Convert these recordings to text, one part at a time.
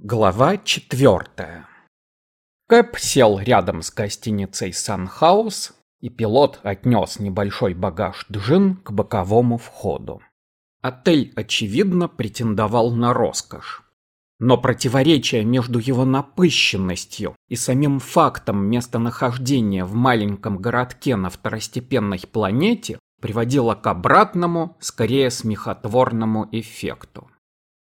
Глава четвертая. Кэп сел рядом с гостиницей Санхаус, и пилот отнес небольшой багаж Джин к боковому входу. Отель, очевидно, претендовал на роскошь. Но противоречие между его напыщенностью и самим фактом местонахождения в маленьком городке на второстепенной планете приводило к обратному, скорее смехотворному эффекту.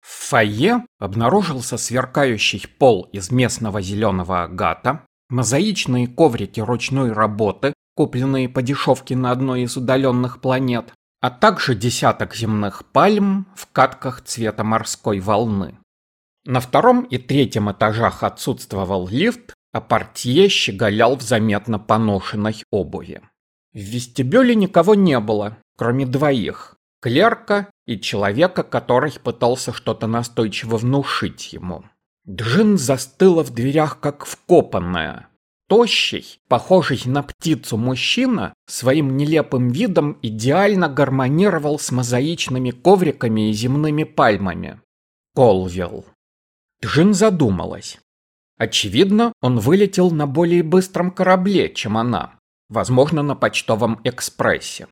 В фойе обнаружился сверкающий пол из местного зеленого агата, мозаичные коврики ручной работы, купленные по дешевке на одной из удаленных планет, а также десяток земных пальм в катках цвета морской волны. На втором и третьем этажах отсутствовал лифт, а портье щеголял в заметно поношенной обуви. В вестибюле никого не было, кроме двоих клерка и человека, который пытался что-то настойчиво внушить ему. Джин застыла в дверях, как вкопанная. Тощий, похожий на птицу мужчина, своим нелепым видом идеально гармонировал с мозаичными ковриками и земными пальмами. Колвилл. Джин задумалась. Очевидно, он вылетел на более быстром корабле, чем она. Возможно, на почтовом экспрессе.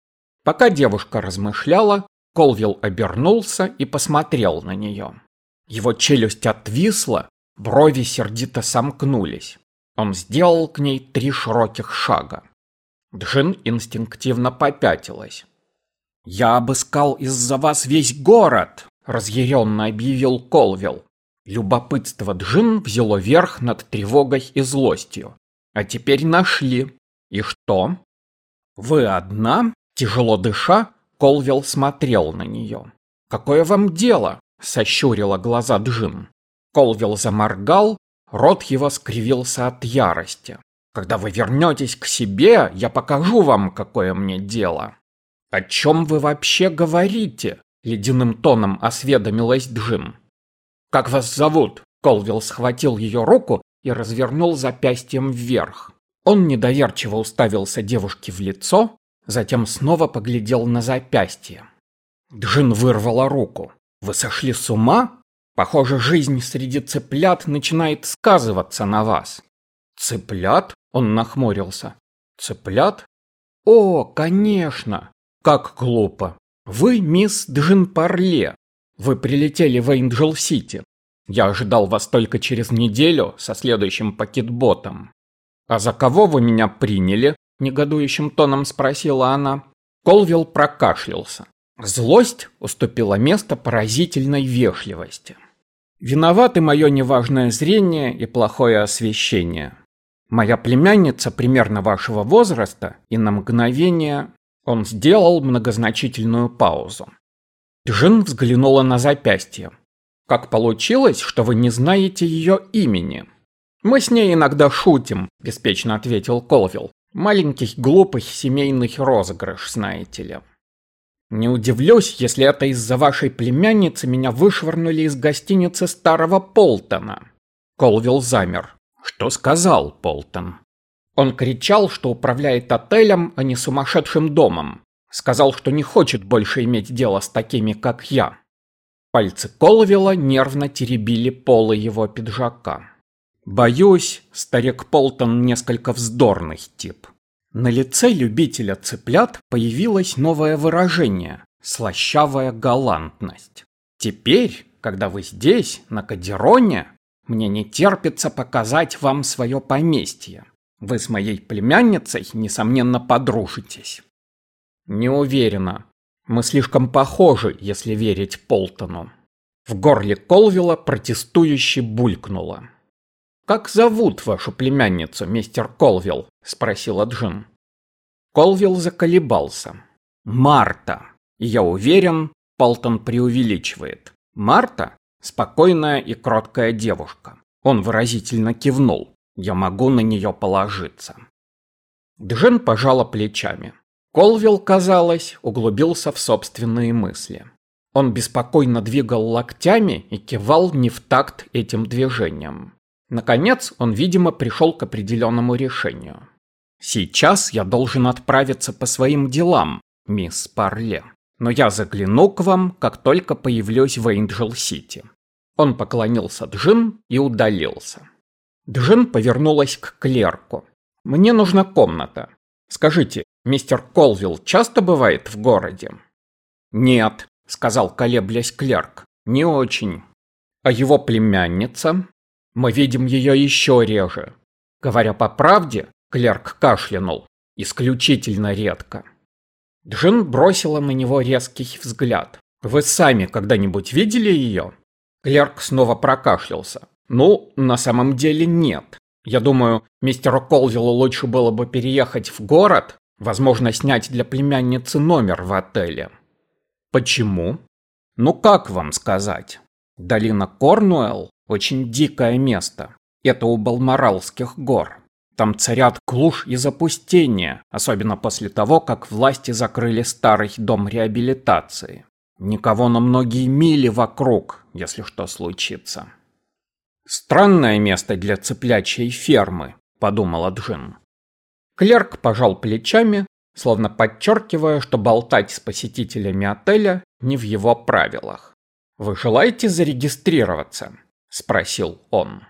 Пока девушка размышляла, Колвилл обернулся и посмотрел на нее. Его челюсть отвисла, брови сердито сомкнулись. Он сделал к ней три широких шага. Джин инстинктивно попятилась. «Я обыскал из-за вас весь город!» – разъяренно объявил Колвилл. Любопытство Джин взяло верх над тревогой и злостью. «А теперь нашли. И что?» «Вы одна?» Тяжело дыша, Колвилл смотрел на нее. «Какое вам дело?» – сощурила глаза Джин. Колвилл заморгал, рот его скривился от ярости. «Когда вы вернетесь к себе, я покажу вам, какое мне дело». «О чем вы вообще говорите?» – ледяным тоном осведомилась Джин. «Как вас зовут?» – Колвилл схватил ее руку и развернул запястьем вверх. Он недоверчиво уставился девушке в лицо, Затем снова поглядел на запястье. Джин вырвала руку. «Вы сошли с ума? Похоже, жизнь среди цыплят начинает сказываться на вас». «Цыплят?» – он нахмурился. «Цыплят? О, конечно! Как глупо! Вы мисс Джин Парле. Вы прилетели в Эйнджел-Сити. Я ожидал вас только через неделю со следующим пакетботом. А за кого вы меня приняли?» Негодующим тоном спросила она. Колвилл прокашлялся. Злость уступила место поразительной вежливости. Виноваты мое неважное зрение и плохое освещение. Моя племянница примерно вашего возраста, и на мгновение он сделал многозначительную паузу. Джин взглянула на запястье. «Как получилось, что вы не знаете ее имени?» «Мы с ней иногда шутим», – беспечно ответил Колвилл. Маленький глупый семейный розыгрыш, знаете ли. Не удивлюсь, если это из-за вашей племянницы меня вышвырнули из гостиницы старого Полтона. Колвилл замер. Что сказал Полтон? Он кричал, что управляет отелем, а не сумасшедшим домом. Сказал, что не хочет больше иметь дело с такими, как я. Пальцы Колвилла нервно теребили полы его пиджака. Боюсь, старик Полтон несколько вздорный тип. На лице любителя цыплят появилось новое выражение – слащавая галантность. Теперь, когда вы здесь, на Кадероне, мне не терпится показать вам свое поместье. Вы с моей племянницей, несомненно, подружитесь. Не уверена. Мы слишком похожи, если верить Полтону. В горле Колвилла протестующе булькнуло. «Как зовут вашу племянницу, мистер Колвилл?» – спросила Джин. Колвилл заколебался. «Марта. Я уверен, Полтон преувеличивает. Марта – спокойная и кроткая девушка». Он выразительно кивнул. «Я могу на нее положиться». Джин пожала плечами. Колвилл, казалось, углубился в собственные мысли. Он беспокойно двигал локтями и кивал не в такт этим движением. Наконец, он, видимо, пришел к определенному решению. «Сейчас я должен отправиться по своим делам, мисс Парле. Но я загляну к вам, как только появлюсь в Эйнджел-Сити. Он поклонился Джин и удалился. Джин повернулась к клерку. «Мне нужна комната. Скажите, мистер Колвилл часто бывает в городе?» «Нет», — сказал колеблясь клерк, — «не очень. А его племянница? Мы видим ее еще реже. Говоря по правде, клерк кашлянул, исключительно редко». Джин бросила на него резкий взгляд. «Вы сами когда-нибудь видели ее?» Клерк снова прокашлялся. «Ну, на самом деле нет. Я думаю, мистеру Колвиллу лучше было бы переехать в город, возможно, снять для племянницы номер в отеле». «Почему?» «Ну, как вам сказать? Долина Корнуэлл – очень дикое место. Это у Балморалских гор. Там царят глушь и запустение, особенно после того, как власти закрыли старый дом реабилитации. Никого на многие мили вокруг, если что случится. Странное место для цыплячьей фермы, подумала Джин. Клерк пожал плечами, словно подчеркивая, что болтать с посетителями отеля не в его правилах. «Вы желаете зарегистрироваться?» – спросил он.